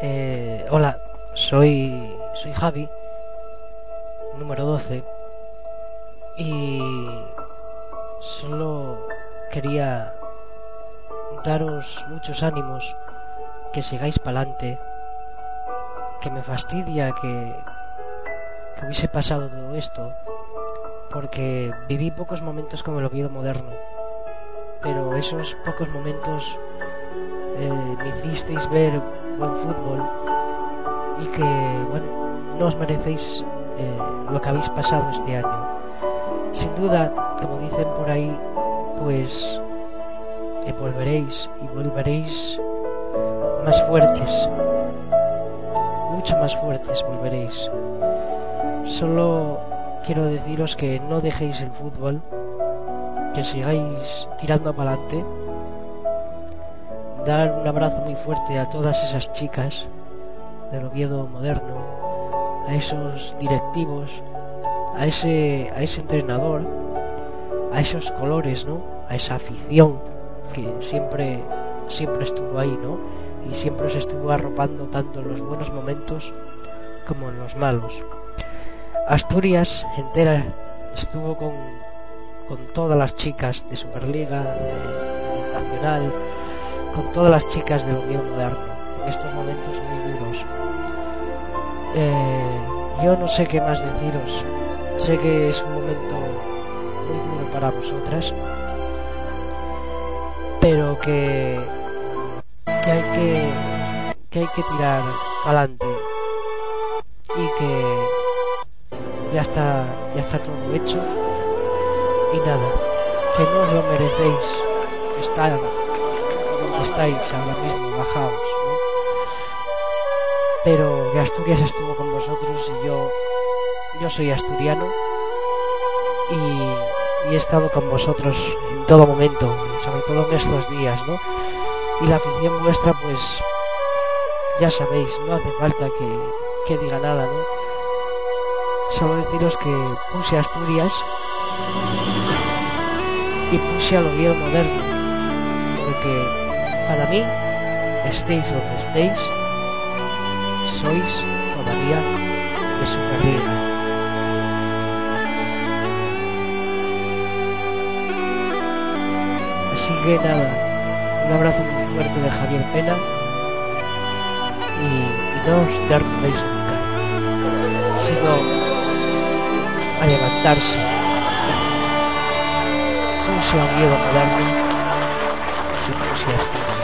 Eh, hola, soy, soy Javi, número 12, y solo quería daros muchos ánimos, que sigáis pa'lante, que me fastidia que, que hubiese pasado todo esto, porque viví pocos momentos como el Oviedo moderno, pero esos pocos momentos eh, me hicisteis ver buen fútbol y que, bueno, no os merecéis eh, lo que habéis pasado este año. Sin duda, como dicen por ahí, pues eh, volveréis y volveréis más fuertes, mucho más fuertes volveréis. Solo quiero deciros que no dejéis el fútbol, que sigáis tirando para adelante dar un abrazo muy fuerte a todas esas chicas del Oviedo moderno, a esos directivos, a ese, a ese entrenador, a esos colores, ¿no? A esa afición que siempre, siempre estuvo ahí, ¿no? Y siempre se estuvo arropando tanto en los buenos momentos como en los malos. Asturias entera estuvo con, con todas las chicas de Superliga, de Nacional, con todas las chicas del Oviedo moderno en estos momentos muy duros. Eh, yo no sé qué más deciros. Sé que es un momento muy duro para vosotras, pero que, que hay que que hay que tirar adelante y que ya está ya está todo hecho y nada que no os lo merecéis estar donde estáis ahora mismo bajaos pero que Asturias estuvo con vosotros y yo yo soy asturiano y, he estado con vosotros en todo momento sobre todo en estos días ¿no? y la afición vuestra pues ya sabéis no hace falta que, que diga nada ¿no? solo deciros que puse Asturias y puse al Oviedo moderno porque para mí estéis donde estéis sois todavía de Superliga así que nada. Un abrazo muy fuerte de Javier Pena. Y, y no os derrumbéis nunca. Sino a levantarse. Puse a miedo a estar